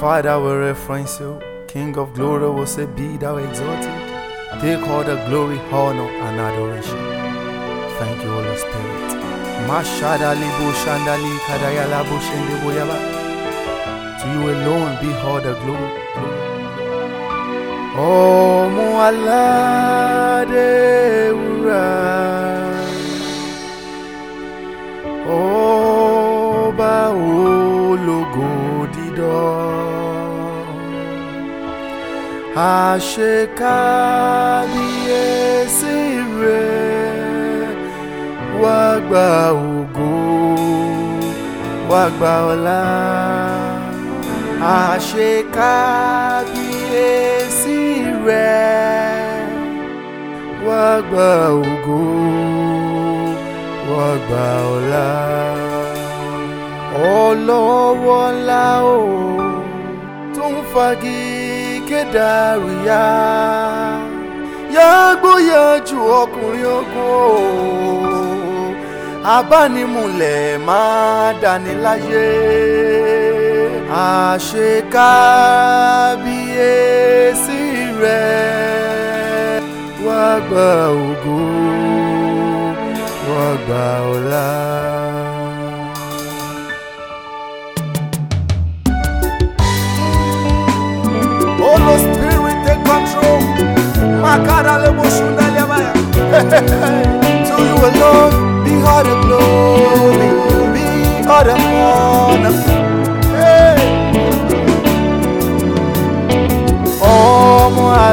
Father will reference you. King of glory will say, Be thou exalted. Take all the glory, honor, and adoration. Thank you, Holy Spirit. To you alone be all the glory. Oh, Mu'allah, àṣekábíyèsí rẹ wá gba ògo wá gba ọlá àṣekábíyèsí rẹ wá gba ògo wá gba ọlá ọlọ́wọ́ ńlá o tó ń fagi. Kedaria, yàgbóyanjú ọkùnrin ogun abánimúlẹ̀ máa dání láyé àṣekábíyèsí rẹ wàá gba ògo wàá gba ọlá. to you alone, be heart of glory, be heart of honor. Hey. Oh, my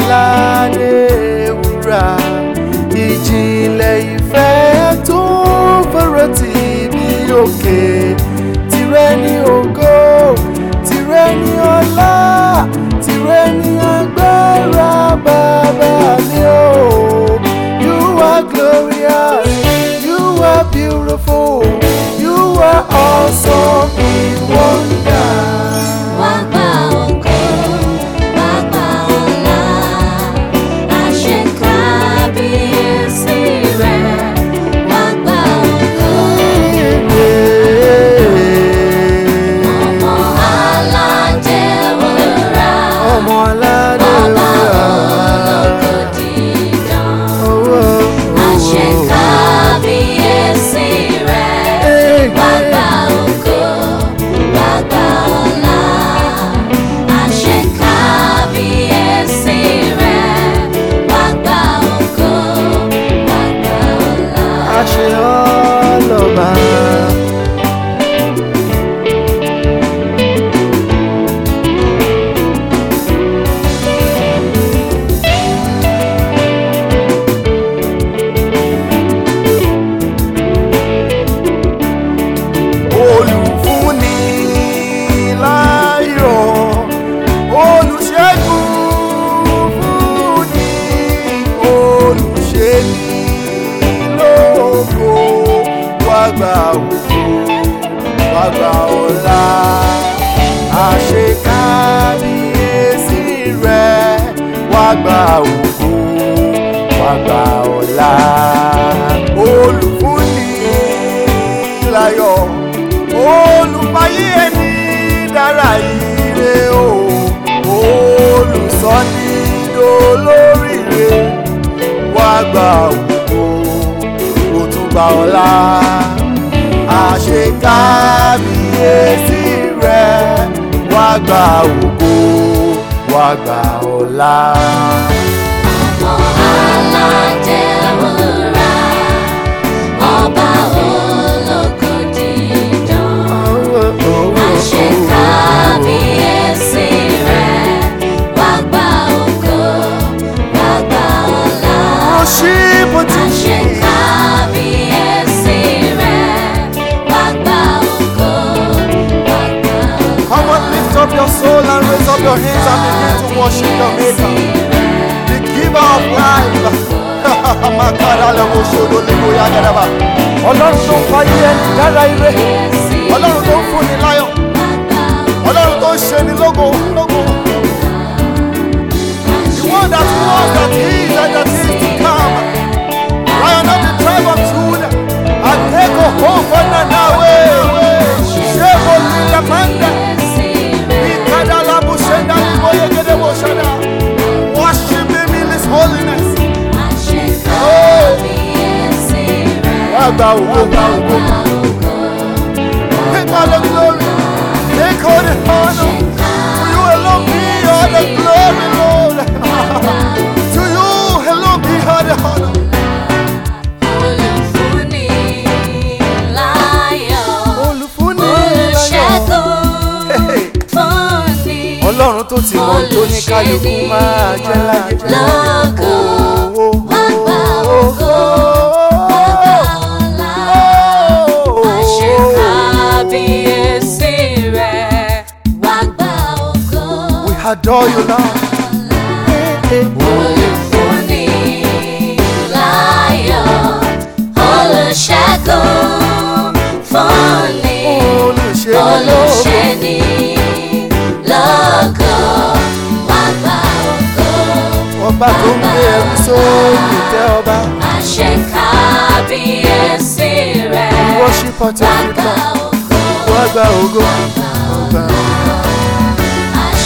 wá gba ògo wá gba ọlá olùfúnni láyọ̀ olùfàyè ẹni dára ire o olùsọ́ni dolóríire wá gba ògo ó tún gba ọlá àṣekábíyèsí rẹ wá gba wá gbà ọ̀la. lips and begin to worship the Maker, the Giver of life. Ọlọ́run tó ń fayé ẹni dára ire, Ọlọ́run tó ń fúnni láyọ̀, Ọlọ́run tó ń ṣe ni lógo lógo. gba ògo gba ògo. Take all the glory, take all the honor. To you alone be all the glory, Lord. to you alone be all the honor. ọlọ́run tó ti mọ̀ tó ní kálukú máa jẹ́ láyé. adore you, Lord. Olùfún ni láyọ̀ olùṣègùn fúnni olùṣẹ́ni lọ́gọ̀ ọba ògo ọba tó ń gbé ẹrù sórí ìtẹ́ ọba. àṣekábíyèsí rẹ̀ lọ́gọ̀ ògo.